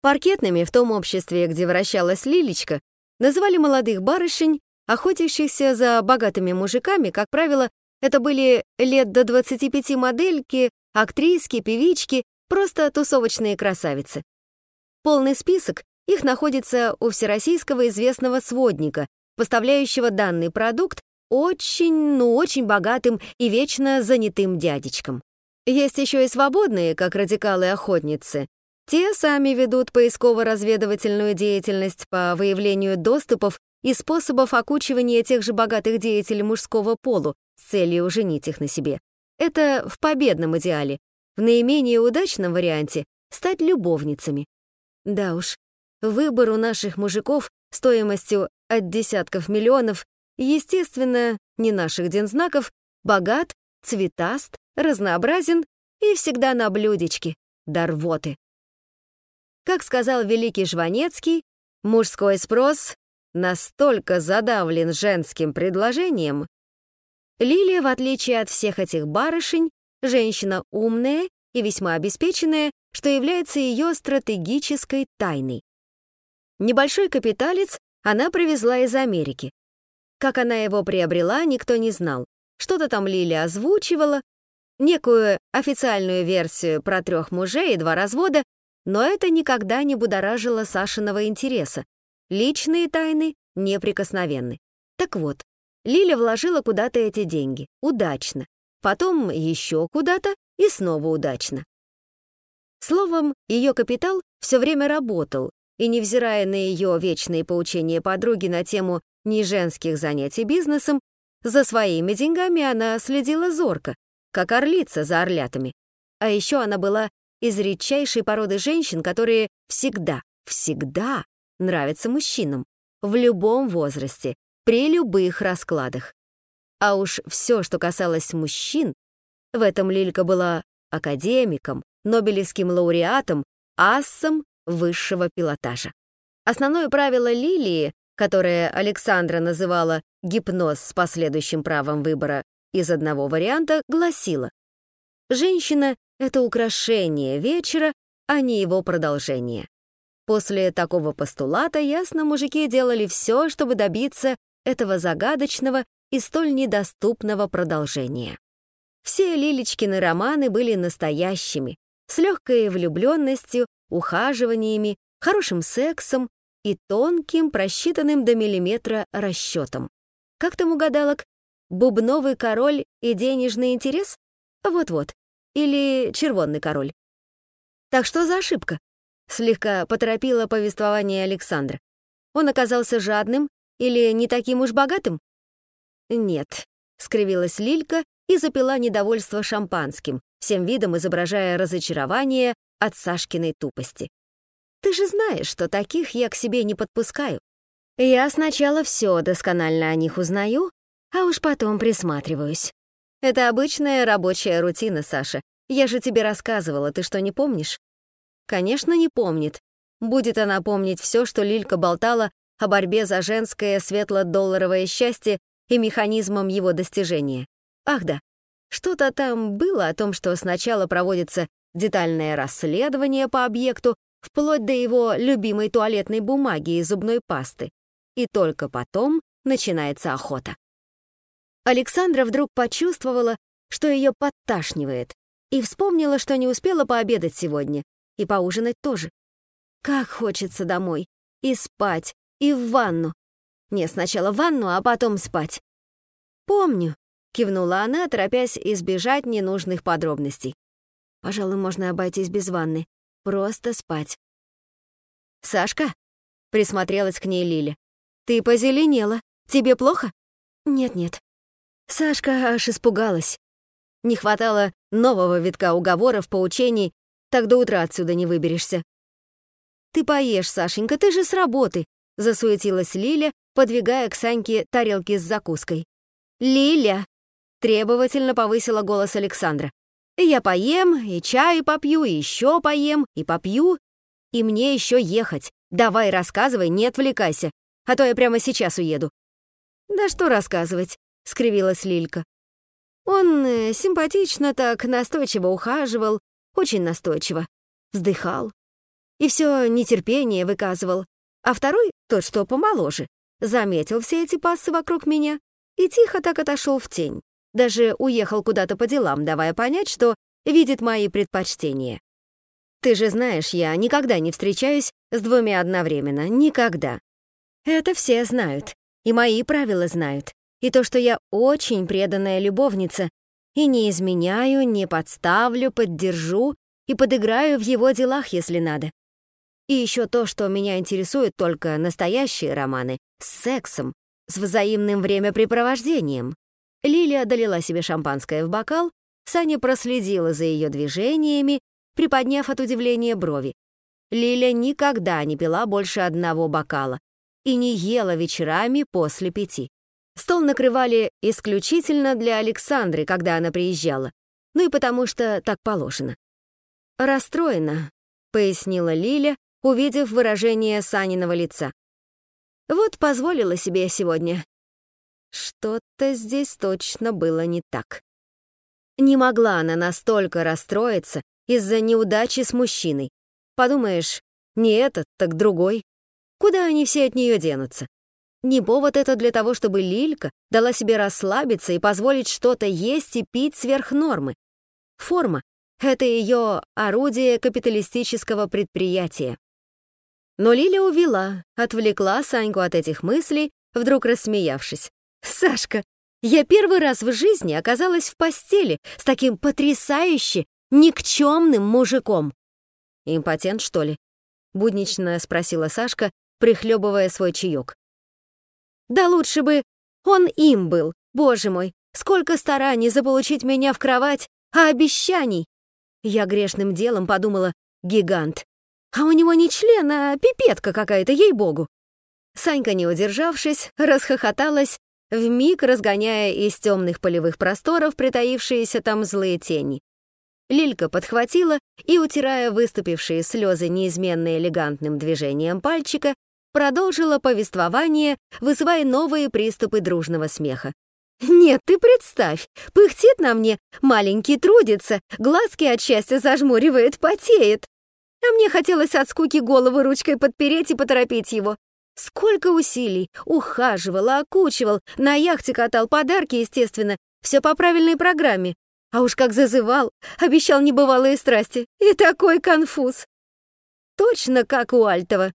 Speaker 1: Паркетными в том обществе, где вращалась Лилечка, называли молодых барышень, охотящихся за богатыми мужиками, как правило, это были лет до 25 модельки, актриски, певички, просто тусовочные красавицы. Полный список их находится у всероссийского известного сводника, поставляющего данный продукт очень, ну очень богатым и вечно занятым дядечкам. Есть еще и свободные, как радикалы-охотницы. Те сами ведут поисково-разведывательную деятельность по выявлению доступов и способов окучивания тех же богатых деятелей мужского полу с целью женить их на себе. Это в победном идеале. В наименее удачном варианте — стать любовницами. Да уж, выбор у наших мужиков стоимостью от десятков миллионов, естественно, не наших дензнаков, богат, цветаст, разнообразен и всегда на блюдечке, дарвоты. Как сказал великий Жванецкий, мужской спрос настолько задавлен женским предложением. Лилия, в отличие от всех этих барышень, женщина умная и весьма обеспеченная, что является ее стратегической тайной. Небольшой капиталец она привезла из Америки. Как она его приобрела, никто не знал. Что-то там Лилия озвучивала, некую официальную версию про трех мужей и два развода, но это никогда не будоражило Сашиного интереса. Личные тайны неприкосновенны. Так вот, Лиля вложила куда-то эти деньги. Удачно. Потом еще куда-то и снова удачно. Словом, ее капитал все время работал, и, невзирая на ее вечные поучения подруги на тему неженских занятий бизнесом, за своими деньгами она следила зорко, как орлица за орлятами. А еще она была из редчайшей породы женщин, которые всегда, всегда нравятся мужчинам, в любом возрасте, при любых раскладах. А уж все, что касалось мужчин, в этом Лилька была академиком, нобелевским лауреатом, ассом высшего пилотажа. Основное правило Лилии, которое Александра называла «гипноз с последующим правом выбора из одного варианта», гласило «Женщина — это украшение вечера, а не его продолжение». После такого постулата, ясно, мужики делали все, чтобы добиться этого загадочного и столь недоступного продолжения. Все Лилечкины романы были настоящими, с легкой влюбленностью, ухаживаниями, хорошим сексом и тонким, просчитанным до миллиметра расчетом. Как там угадалок? Бубновый король и денежный интерес? Вот-вот. Или червонный король. Так что за ошибка? Слегка поторопила повествование Александра. Он оказался жадным или не таким уж богатым? Нет, скривилась Лилька и запила недовольство шампанским, всем видом изображая разочарование от Сашкиной тупости. «Ты же знаешь, что таких я к себе не подпускаю. Я сначала все досконально о них узнаю, а уж потом присматриваюсь. Это обычная рабочая рутина, Саша. Я же тебе рассказывала, ты что, не помнишь?» Конечно, не помнит. Будет она помнить все, что Лилька болтала о борьбе за женское светло-долларовое счастье и механизмом его достижения. Ах да, что-то там было о том, что сначала проводится детальное расследование по объекту, вплоть до его любимой туалетной бумаги и зубной пасты. И только потом начинается охота. Александра вдруг почувствовала, что ее подташнивает, и вспомнила, что не успела пообедать сегодня, и поужинать тоже. Как хочется домой, и спать, и в ванну. Не, сначала в ванну, а потом спать. Помню, Кивнула она, торопясь избежать ненужных подробностей. Пожалуй, можно обойтись без ванны. Просто спать. «Сашка?» — присмотрелась к ней Лиля. «Ты позеленела. Тебе плохо?» «Нет-нет». Сашка аж испугалась. Не хватало нового витка уговоров, поучений, так до утра отсюда не выберешься. «Ты поешь, Сашенька, ты же с работы», — засуетилась Лиля, подвигая к Саньке тарелки с закуской. «Лиля!» Требовательно повысила голос Александра. «Я поем, и чаю попью, и еще поем, и попью, и мне еще ехать. Давай рассказывай, не отвлекайся, а то я прямо сейчас уеду». «Да что рассказывать?» — скривилась Лилька. Он э, симпатично так настойчиво ухаживал, очень настойчиво, вздыхал. И все нетерпение выказывал. А второй, тот, что помоложе, заметил все эти пассы вокруг меня и тихо так отошел в тень. Даже уехал куда-то по делам, давая понять, что видит мои предпочтения. Ты же знаешь, я никогда не встречаюсь с двумя одновременно. Никогда. Это все знают. И мои правила знают. И то, что я очень преданная любовница, и не изменяю, не подставлю, поддержу и подыграю в его делах, если надо. И еще то, что меня интересует только настоящие романы с сексом, с взаимным времяпрепровождением. Лилия долила себе шампанское в бокал, Саня проследила за ее движениями, приподняв от удивления брови. Лиля никогда не пила больше одного бокала и не ела вечерами после пяти. Стол накрывали исключительно для Александры, когда она приезжала, ну и потому что так положено. «Расстроена», — пояснила Лиля, увидев выражение Саниного лица. «Вот позволила себе сегодня». Что-то здесь точно было не так. Не могла она настолько расстроиться из-за неудачи с мужчиной. Подумаешь, не этот, так другой. Куда они все от нее денутся? Не повод это для того, чтобы Лилька дала себе расслабиться и позволить что-то есть и пить сверх нормы. Форма — это ее орудие капиталистического предприятия. Но Лиля увела, отвлекла Саньку от этих мыслей, вдруг рассмеявшись. «Сашка, я первый раз в жизни оказалась в постели с таким потрясающе никчемным мужиком». «Импотент, что ли?» — буднично спросила Сашка, прихлебывая свой чаек. Да лучше бы он им был, боже мой, сколько стараний заполучить меня в кровать, а обещаний. Я грешным делом подумала, гигант. А у него не член, а пипетка какая-то, ей-богу. Санька, не удержавшись, расхохоталась, вмиг разгоняя из темных полевых просторов притаившиеся там злые тени. Лилька подхватила и, утирая выступившие слезы неизменно элегантным движением пальчика, продолжила повествование, вызывая новые приступы дружного смеха. «Нет, ты представь, пыхтит на мне, маленький трудится, глазки от счастья зажмуривает, потеет. А мне хотелось от скуки голову ручкой подпереть и поторопить его. Сколько усилий, ухаживал, окучивал, на яхте катал подарки, естественно, все по правильной программе. А уж как зазывал, обещал небывалые страсти. И такой конфуз. Точно как у Альтова.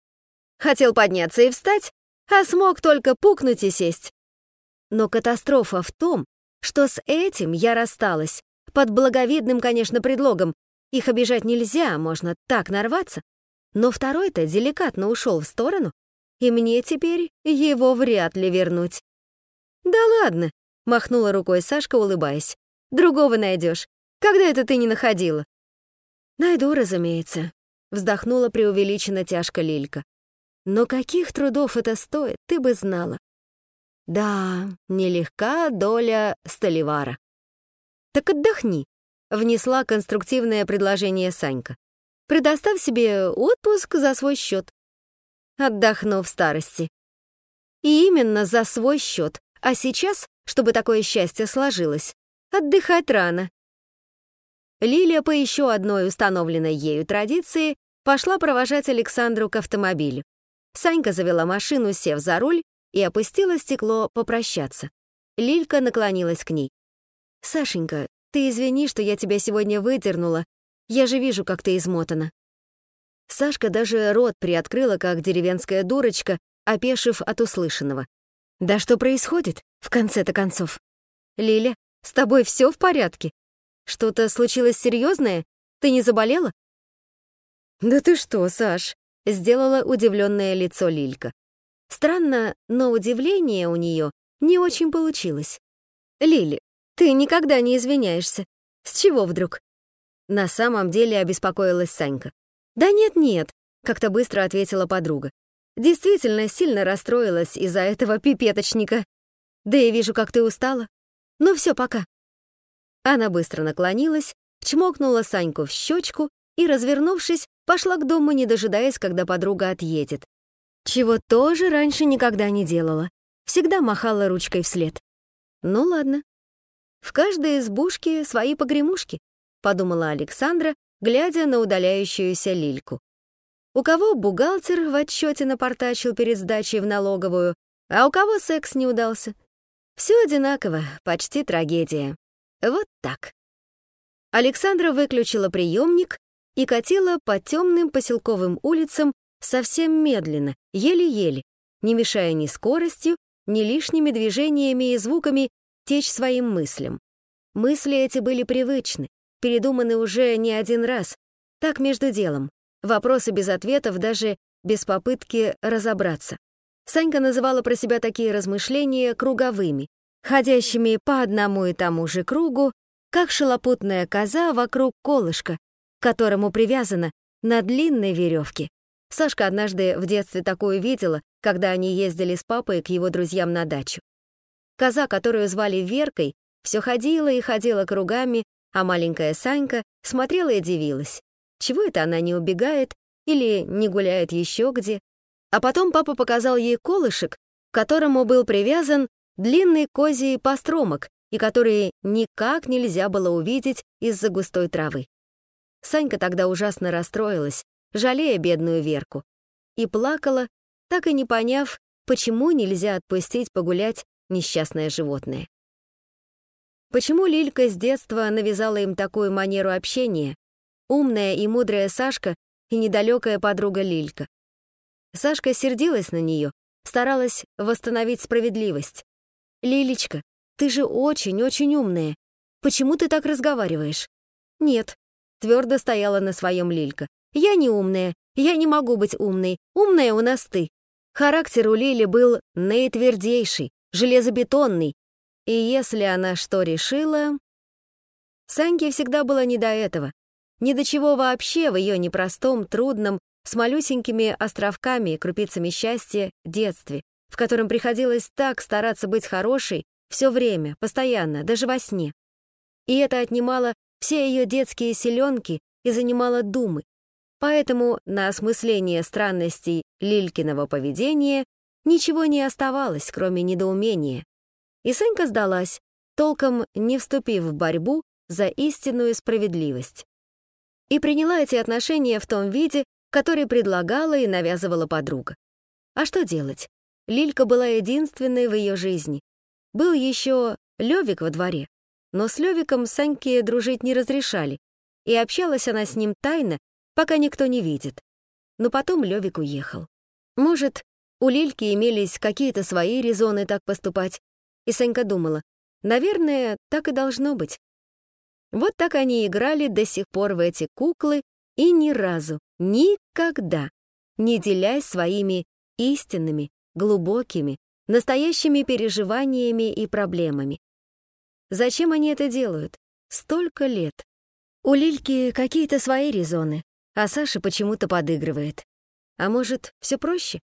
Speaker 1: Хотел подняться и встать, а смог только пукнуть и сесть. Но катастрофа в том, что с этим я рассталась, под благовидным, конечно, предлогом. Их обижать нельзя, можно так нарваться. Но второй-то деликатно ушел в сторону, и мне теперь его вряд ли вернуть. «Да ладно», — махнула рукой Сашка, улыбаясь. «Другого найдешь. Когда это ты не находила?» «Найду, разумеется», — вздохнула преувеличенно тяжко Лилька. Но каких трудов это стоит, ты бы знала. Да, нелегка доля Столивара. Так отдохни, внесла конструктивное предложение Санька. Предоставь себе отпуск за свой счет. Отдохну в старости. И именно за свой счет. А сейчас, чтобы такое счастье сложилось, отдыхать рано. Лилия по еще одной установленной ею традиции пошла провожать Александру к автомобилю. Санька завела машину, сев за руль, и опустила стекло попрощаться. Лилька наклонилась к ней. «Сашенька, ты извини, что я тебя сегодня выдернула. Я же вижу, как ты измотана». Сашка даже рот приоткрыла, как деревенская дурочка, опешив от услышанного. «Да что происходит, в конце-то концов? Лиля, с тобой все в порядке? Что-то случилось серьезное? Ты не заболела?» «Да ты что, Саш?» Сделала удивленное лицо Лилька. Странно, но удивление у нее не очень получилось. «Лили, ты никогда не извиняешься. С чего вдруг?» На самом деле обеспокоилась Санька. «Да нет-нет», — как-то быстро ответила подруга. «Действительно сильно расстроилась из-за этого пипеточника. Да и вижу, как ты устала. Ну все, пока». Она быстро наклонилась, чмокнула Саньку в щечку и, развернувшись, пошла к дому, не дожидаясь, когда подруга отъедет. Чего тоже раньше никогда не делала. Всегда махала ручкой вслед. Ну ладно. В каждой избушке свои погремушки, подумала Александра, глядя на удаляющуюся лильку. У кого бухгалтер в отчете напортачил перед сдачей в налоговую, а у кого секс не удался. Все одинаково, почти трагедия. Вот так. Александра выключила приемник и катила по темным поселковым улицам совсем медленно, еле-еле, не мешая ни скоростью, ни лишними движениями и звуками течь своим мыслям. Мысли эти были привычны, передуманы уже не один раз, так между делом, вопросы без ответов, даже без попытки разобраться. Санька называла про себя такие размышления круговыми, ходящими по одному и тому же кругу, как шалопутная коза вокруг колышка, к которому привязана на длинной веревке. Сашка однажды в детстве такое видела, когда они ездили с папой к его друзьям на дачу. Коза, которую звали Веркой, все ходила и ходила кругами, а маленькая Санька смотрела и дивилась. Чего это она не убегает или не гуляет еще где? А потом папа показал ей колышек, к которому был привязан длинный козий постромок и который никак нельзя было увидеть из-за густой травы. Санька тогда ужасно расстроилась, жалея бедную Верку, и плакала, так и не поняв, почему нельзя отпустить погулять несчастное животное. Почему Лилька с детства навязала им такую манеру общения, умная и мудрая Сашка и недалекая подруга Лилька? Сашка сердилась на нее, старалась восстановить справедливость. «Лилечка, ты же очень-очень умная. Почему ты так разговариваешь?» «Нет», — твердо стояла на своем Лилька. «Я не умная, я не могу быть умной. Умная у нас ты». Характер у Лили был наитвердейший, железобетонный. И если она что решила... Саньке всегда было не до этого. Ни до чего вообще в ее непростом, трудном, с малюсенькими островками и крупицами счастья детстве, в котором приходилось так стараться быть хорошей все время, постоянно, даже во сне. И это отнимало все ее детские селенки и занимало думы. Поэтому на осмысление странностей Лилькиного поведения ничего не оставалось, кроме недоумения. И Санька сдалась, толком не вступив в борьбу за истинную справедливость. И приняла эти отношения в том виде, который предлагала и навязывала подруга. А что делать? Лилька была единственной в ее жизни. Был еще Левик во дворе, но с Левиком Саньке дружить не разрешали, и общалась она с ним тайно, пока никто не видит. Но потом Левик уехал. Может, у Лильки имелись какие-то свои резоны так поступать, и Санька думала, наверное, так и должно быть. Вот так они играли до сих пор в эти куклы и ни разу, никогда не делясь своими истинными, глубокими, настоящими переживаниями и проблемами. Зачем они это делают? Столько лет. У Лильки какие-то свои резоны, а Саша почему-то подыгрывает. А может, все проще?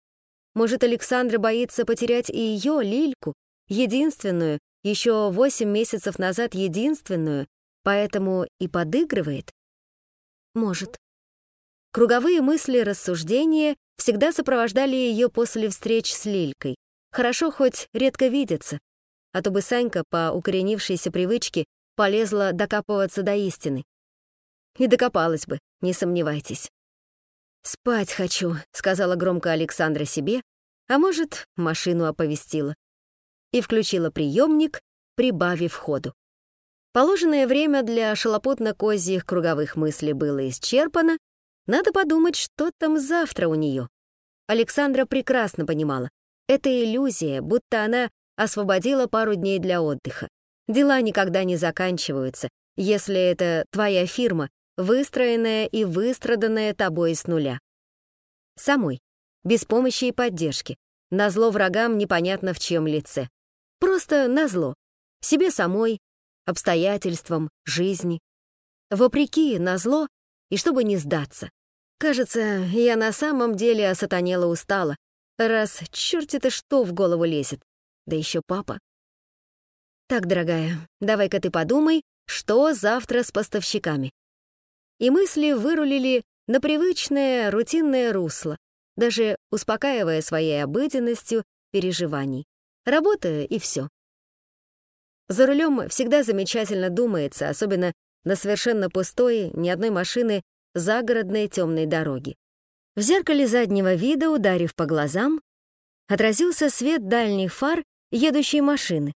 Speaker 1: Может, Александра боится потерять и ее, Лильку, единственную, еще восемь месяцев назад единственную, поэтому и подыгрывает? Может. Круговые мысли, рассуждения всегда сопровождали ее после встреч с Лилькой. Хорошо хоть редко видятся, а то бы Санька по укоренившейся привычке полезла докапываться до истины. И докопалась бы, не сомневайтесь. «Спать хочу», — сказала громко Александра себе, а может, машину оповестила. И включила приемник, прибавив ходу. Положенное время для шалопутно-козьих круговых мыслей было исчерпано, надо подумать, что там завтра у нее. Александра прекрасно понимала, это иллюзия, будто она освободила пару дней для отдыха. Дела никогда не заканчиваются, если это твоя фирма, выстроенная и выстраданная тобой с нуля. Самой, без помощи и поддержки, назло врагам непонятно в чем лице. Просто назло. Себе самой, обстоятельствам, жизни. Вопреки на зло и чтобы не сдаться. Кажется, я на самом деле осатанела устала, раз черти-то что в голову лезет. Да еще папа. Так, дорогая, давай-ка ты подумай, что завтра с поставщиками. и мысли вырулили на привычное рутинное русло, даже успокаивая своей обыденностью переживаний. Работа и все. За рулем всегда замечательно думается, особенно на совершенно пустой, ни одной машины, загородной темной дороге. В зеркале заднего вида, ударив по глазам, отразился свет дальних фар едущей машины.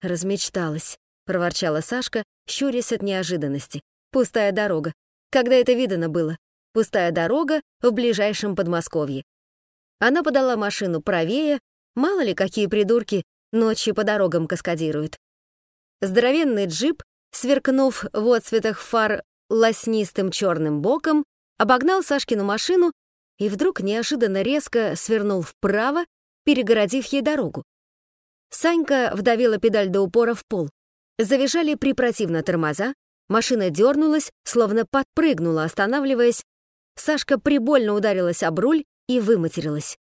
Speaker 1: «Размечталась», — проворчала Сашка, щурясь от неожиданности. «Пустая дорога. Когда это видано было? Пустая дорога в ближайшем Подмосковье». Она подала машину правее, мало ли какие придурки ночью по дорогам каскадируют. Здоровенный джип, сверкнув в отцветах фар лоснистым черным боком, обогнал Сашкину машину и вдруг неожиданно резко свернул вправо, перегородив ей дорогу. Санька вдавила педаль до упора в пол. Завизжали препротивно тормоза, машина дернулась, словно подпрыгнула, останавливаясь. Сашка прибольно ударилась об руль и выматерилась.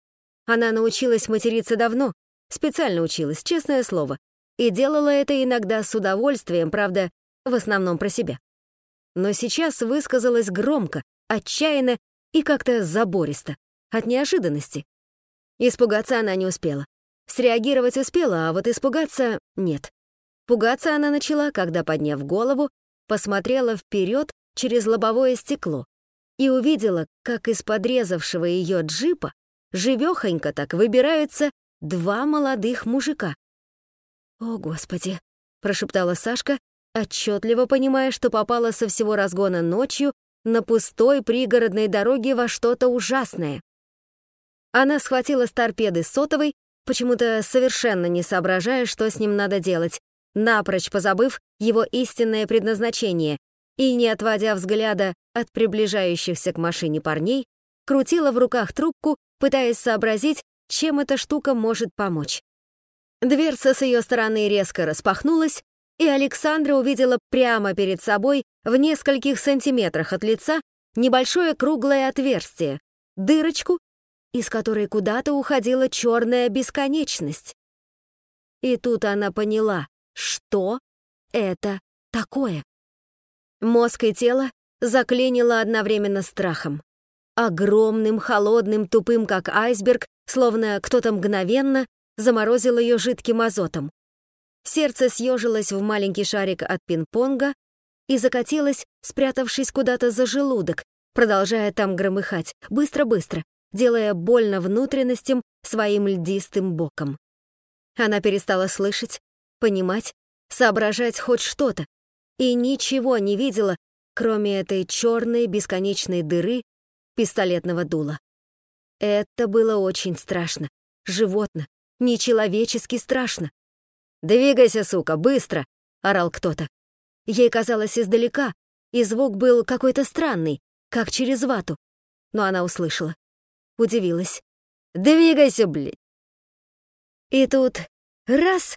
Speaker 1: Она научилась материться давно, специально училась, честное слово, и делала это иногда с удовольствием, правда, в основном про себя. Но сейчас высказалась громко, отчаянно и как-то забористо, от неожиданности. Испугаться она не успела. Среагировать успела, а вот испугаться — нет. Пугаться она начала, когда, подняв голову, посмотрела вперед через лобовое стекло и увидела, как из подрезавшего ее джипа живехонько так выбираются два молодых мужика. «О, Господи!» — прошептала Сашка, отчетливо понимая, что попала со всего разгона ночью на пустой пригородной дороге во что-то ужасное. Она схватила с торпеды сотовой, почему-то совершенно не соображая, что с ним надо делать, напрочь позабыв его истинное предназначение и, не отводя взгляда от приближающихся к машине парней, крутила в руках трубку, пытаясь сообразить, чем эта штука может помочь. Дверца с ее стороны резко распахнулась, и Александра увидела прямо перед собой, в нескольких сантиметрах от лица, небольшое круглое отверстие, дырочку, из которой куда-то уходила черная бесконечность. И тут она поняла, что это такое. Мозг и тело заклинило одновременно страхом. Огромным, холодным, тупым, как айсберг, словно кто-то мгновенно заморозил ее жидким азотом. Сердце съежилось в маленький шарик от пинг-понга и закатилось, спрятавшись куда-то за желудок, продолжая там громыхать, быстро-быстро, делая больно внутренностям своим льдистым боком. Она перестала слышать, понимать, соображать хоть что-то, и ничего не видела, кроме этой черной бесконечной дыры пистолетного дула. Это было очень страшно, животно, нечеловечески страшно. «Двигайся, сука, быстро!» — орал кто-то. Ей казалось издалека, и звук был какой-то странный, как через вату. Но она услышала. Удивилась. «Двигайся, блядь!» И тут раз,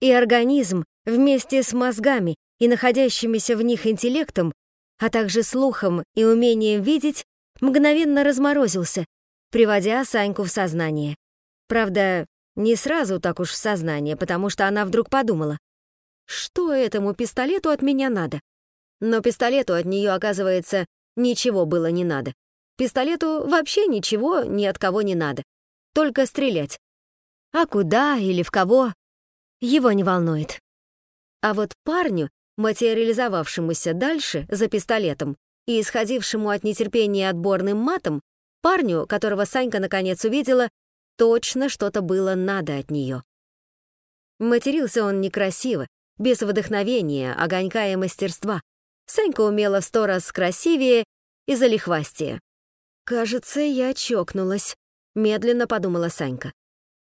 Speaker 1: и организм вместе с мозгами и находящимися в них интеллектом, а также слухом и умением видеть, мгновенно разморозился, приводя Саньку в сознание. Правда, не сразу так уж в сознание, потому что она вдруг подумала, что этому пистолету от меня надо? Но пистолету от нее, оказывается, ничего было не надо. Пистолету вообще ничего ни от кого не надо. Только стрелять. А куда или в кого? Его не волнует. А вот парню, материализовавшемуся дальше за пистолетом и исходившему от нетерпения отборным матом, парню, которого Санька наконец увидела, Точно что-то было надо от нее. Матерился он некрасиво, без вдохновения, огонька и мастерства. Санька умела в сто раз красивее и залихвастее. «Кажется, я чокнулась», — медленно подумала Санька.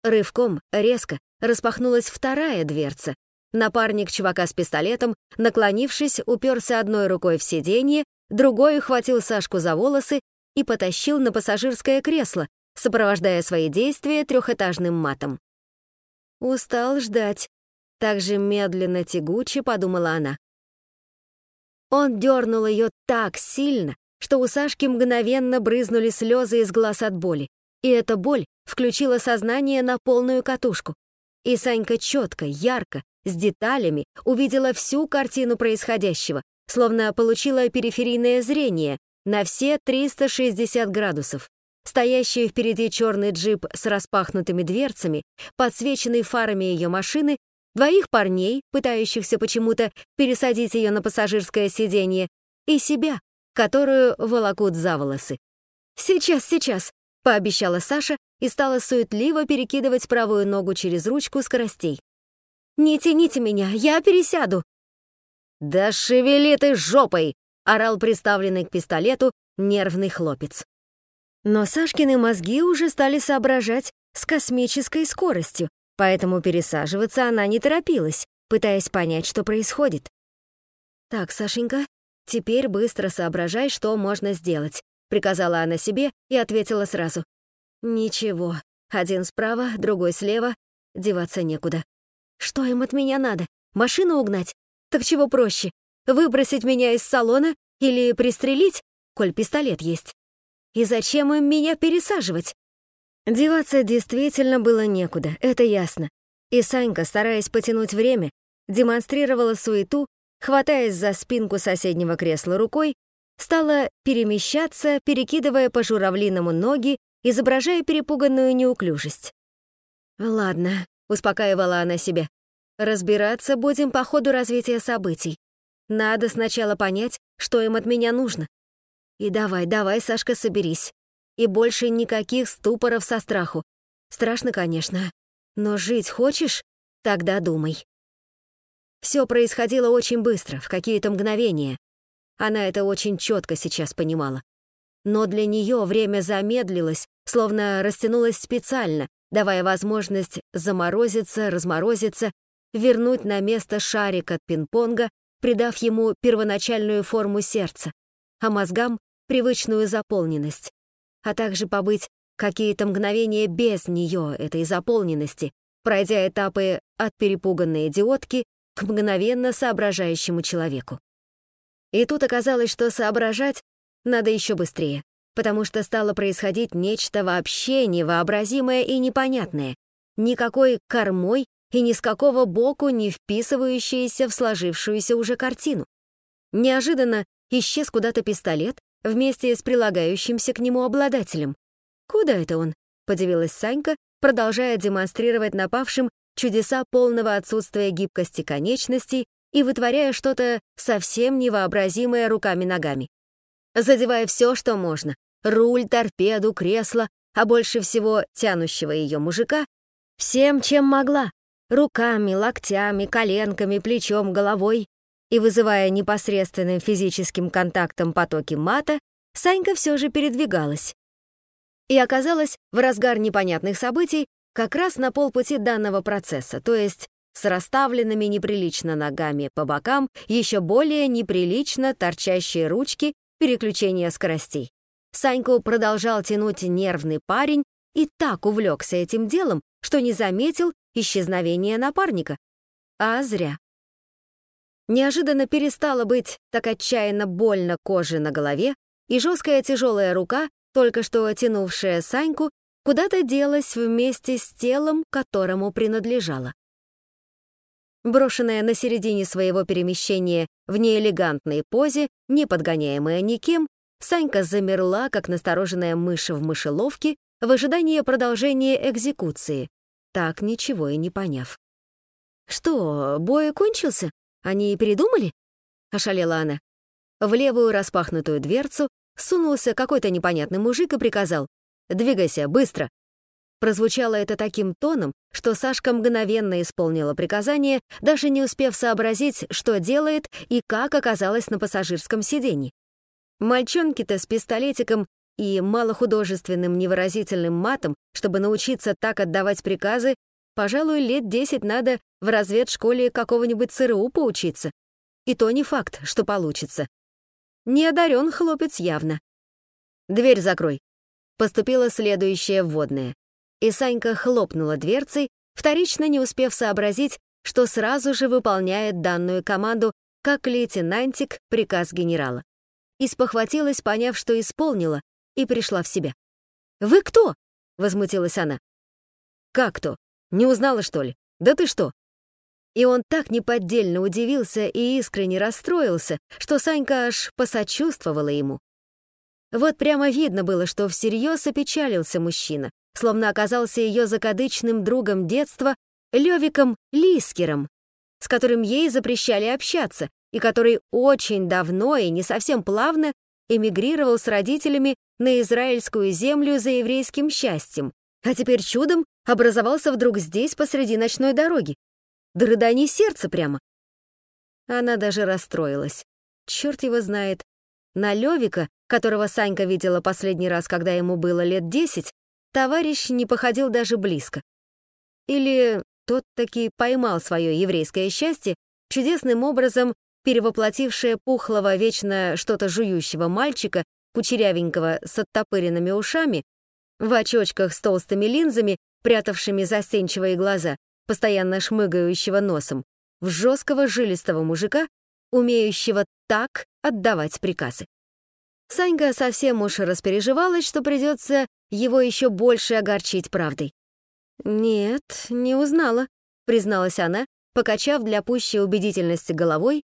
Speaker 1: Рывком, резко, распахнулась вторая дверца. Напарник чувака с пистолетом, наклонившись, уперся одной рукой в сиденье, другой ухватил Сашку за волосы и потащил на пассажирское кресло, сопровождая свои действия трехэтажным матом. «Устал ждать», — так же медленно тягуче подумала она. Он дернул ее так сильно, что у Сашки мгновенно брызнули слезы из глаз от боли, и эта боль включила сознание на полную катушку. И Санька четко, ярко, с деталями увидела всю картину происходящего, словно получила периферийное зрение на все 360 градусов. Стоящий впереди черный джип с распахнутыми дверцами, подсвеченный фарами ее машины, двоих парней, пытающихся почему-то пересадить ее на пассажирское сиденье, и себя, которую волокут за волосы. «Сейчас, сейчас», — пообещала Саша и стала суетливо перекидывать правую ногу через ручку скоростей. «Не тяните меня, я пересяду!» «Да шевели ты жопой!» — орал приставленный к пистолету нервный хлопец. Но Сашкины мозги уже стали соображать с космической скоростью, поэтому пересаживаться она не торопилась, пытаясь понять, что происходит. «Так, Сашенька, теперь быстро соображай, что можно сделать», приказала она себе и ответила сразу. «Ничего, один справа, другой слева, деваться некуда. Что им от меня надо? Машину угнать? Так чего проще? Выбросить меня из салона или пристрелить, коль пистолет есть? И зачем им меня пересаживать? Деваться действительно было некуда, это ясно. И Санька, стараясь потянуть время, демонстрировала суету, хватаясь за спинку соседнего кресла рукой, стала перемещаться, перекидывая по журавлиному ноги, изображая перепуганную неуклюжесть. «Ладно», — успокаивала она себя, Разбираться будем по ходу развития событий. Надо сначала понять, что им от меня нужно. И давай, давай, Сашка, соберись. И больше никаких ступоров со страху. Страшно, конечно. Но жить хочешь? Тогда думай. Все происходило очень быстро, в какие-то мгновения. Она это очень четко сейчас понимала. Но для нее время замедлилось, словно растянулось специально, давая возможность заморозиться, разморозиться вернуть на место шарик от пинг-понга, придав ему первоначальную форму сердца, а мозгам — привычную заполненность, а также побыть какие-то мгновения без нее, этой заполненности, пройдя этапы от перепуганной идиотки к мгновенно соображающему человеку. И тут оказалось, что соображать надо еще быстрее, потому что стало происходить нечто вообще невообразимое и непонятное. Никакой кормой и ни с какого боку не вписывающиеся в сложившуюся уже картину. Неожиданно исчез куда-то пистолет вместе с прилагающимся к нему обладателем. «Куда это он?» — подивилась Санька, продолжая демонстрировать напавшим чудеса полного отсутствия гибкости конечностей и вытворяя что-то совсем невообразимое руками-ногами. Задевая все, что можно — руль, торпеду, кресло, а больше всего тянущего ее мужика, всем, чем могла, руками, локтями, коленками, плечом, головой, и вызывая непосредственным физическим контактом потоки мата, Санька все же передвигалась. И оказалась в разгар непонятных событий как раз на полпути данного процесса, то есть с расставленными неприлично ногами по бокам, еще более неприлично торчащие ручки переключения скоростей. Саньку продолжал тянуть нервный парень и так увлекся этим делом, что не заметил исчезновения напарника. А зря. Неожиданно перестало быть так отчаянно больно кожи на голове, и жесткая тяжелая рука, только что тянувшая Саньку, куда-то делась вместе с телом, которому принадлежала. Брошенная на середине своего перемещения в неэлегантной позе, не подгоняемая никем, Санька замерла, как настороженная мышь в мышеловке, в ожидании продолжения экзекуции, так ничего и не поняв. «Что, бой кончился? Они передумали?» — ошалела она. В левую распахнутую дверцу сунулся какой-то непонятный мужик и приказал «Двигайся, быстро!». Прозвучало это таким тоном, что Сашка мгновенно исполнила приказание, даже не успев сообразить, что делает и как оказалась на пассажирском сиденье. Мальчонки-то с пистолетиком и малохудожественным невыразительным матом, чтобы научиться так отдавать приказы, пожалуй, лет десять надо в разведшколе какого-нибудь ЦРУ поучиться. И то не факт, что получится. Не одарен хлопец явно. «Дверь закрой», — поступила следующая вводная. И Санька хлопнула дверцей, вторично не успев сообразить, что сразу же выполняет данную команду как лейтенантик приказ генерала. И спохватилась, поняв, что исполнила, и пришла в себя. «Вы кто?» — возмутилась она. «Как кто? Не узнала, что ли? Да ты что?» И он так неподдельно удивился и искренне расстроился, что Санька аж посочувствовала ему. Вот прямо видно было, что всерьез опечалился мужчина, словно оказался ее закадычным другом детства Левиком Лискером, с которым ей запрещали общаться, и который очень давно и не совсем плавно эмигрировал с родителями на израильскую землю за еврейским счастьем, а теперь чудом образовался вдруг здесь посреди ночной дороги. Да рыдание сердца прямо. Она даже расстроилась. Черт его знает. На Левика, которого Санька видела последний раз, когда ему было лет десять, товарищ не походил даже близко. Или тот таки поймал свое еврейское счастье, чудесным образом перевоплотившее пухлого, вечно что-то жующего мальчика, кучерявенького с оттопыренными ушами, в очочках с толстыми линзами, прятавшими застенчивые глаза, постоянно шмыгающего носом, в жесткого жилистого мужика, умеющего так отдавать приказы. Санька совсем уж распереживалась, что придется его еще больше огорчить правдой. «Нет, не узнала», — призналась она, покачав для пущей убедительности головой,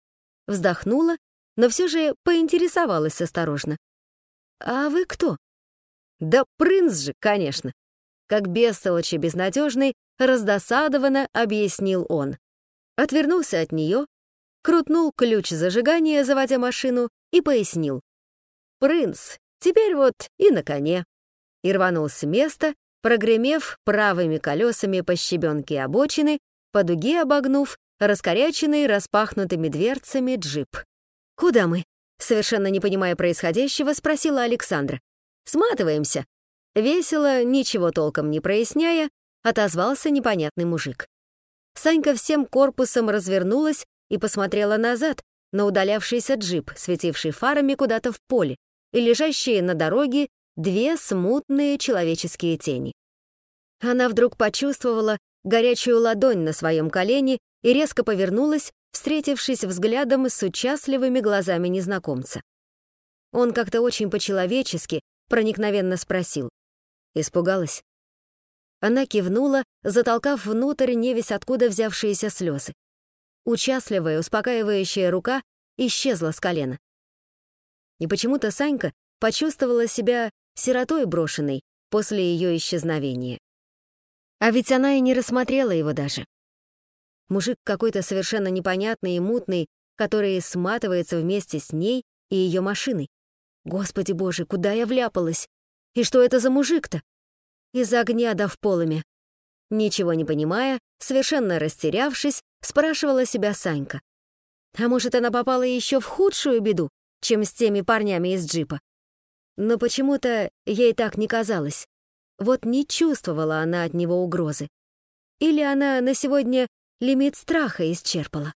Speaker 1: вздохнула, но все же поинтересовалась осторожно. «А вы кто?» «Да принц же, конечно!» Как бестолочь и безнадежный, раздосадованно объяснил он. Отвернулся от нее, крутнул ключ зажигания, заводя машину, и пояснил. «Принц, теперь вот и на коне». И рванул с места, прогремев правыми колесами по щебенке обочины, по дуге обогнув раскоряченный распахнутыми дверцами джип. «Куда мы?» Совершенно не понимая происходящего, спросила Александра. «Сматываемся». Весело, ничего толком не проясняя, отозвался непонятный мужик. Санька всем корпусом развернулась и посмотрела назад на удалявшийся джип, светивший фарами куда-то в поле, и лежащие на дороге две смутные человеческие тени. Она вдруг почувствовала горячую ладонь на своем колене и резко повернулась, встретившись взглядом с участливыми глазами незнакомца. Он как-то очень по-человечески проникновенно спросил. Испугалась? Она кивнула, затолкав внутрь невесть откуда взявшиеся слезы. Участливая, успокаивающая рука исчезла с колена. И почему-то Санька почувствовала себя сиротой брошенной после ее исчезновения. А ведь она и не рассмотрела его даже. Мужик какой-то совершенно непонятный и мутный, который сматывается вместе с ней и ее машиной. Господи боже, куда я вляпалась? И что это за мужик-то? Из огня да в полыми. Ничего не понимая, совершенно растерявшись, спрашивала себя Санька. А может, она попала еще в худшую беду, чем с теми парнями из джипа? Но почему-то ей так не казалось. Вот не чувствовала она от него угрозы. Или она на сегодня лимит страха исчерпала.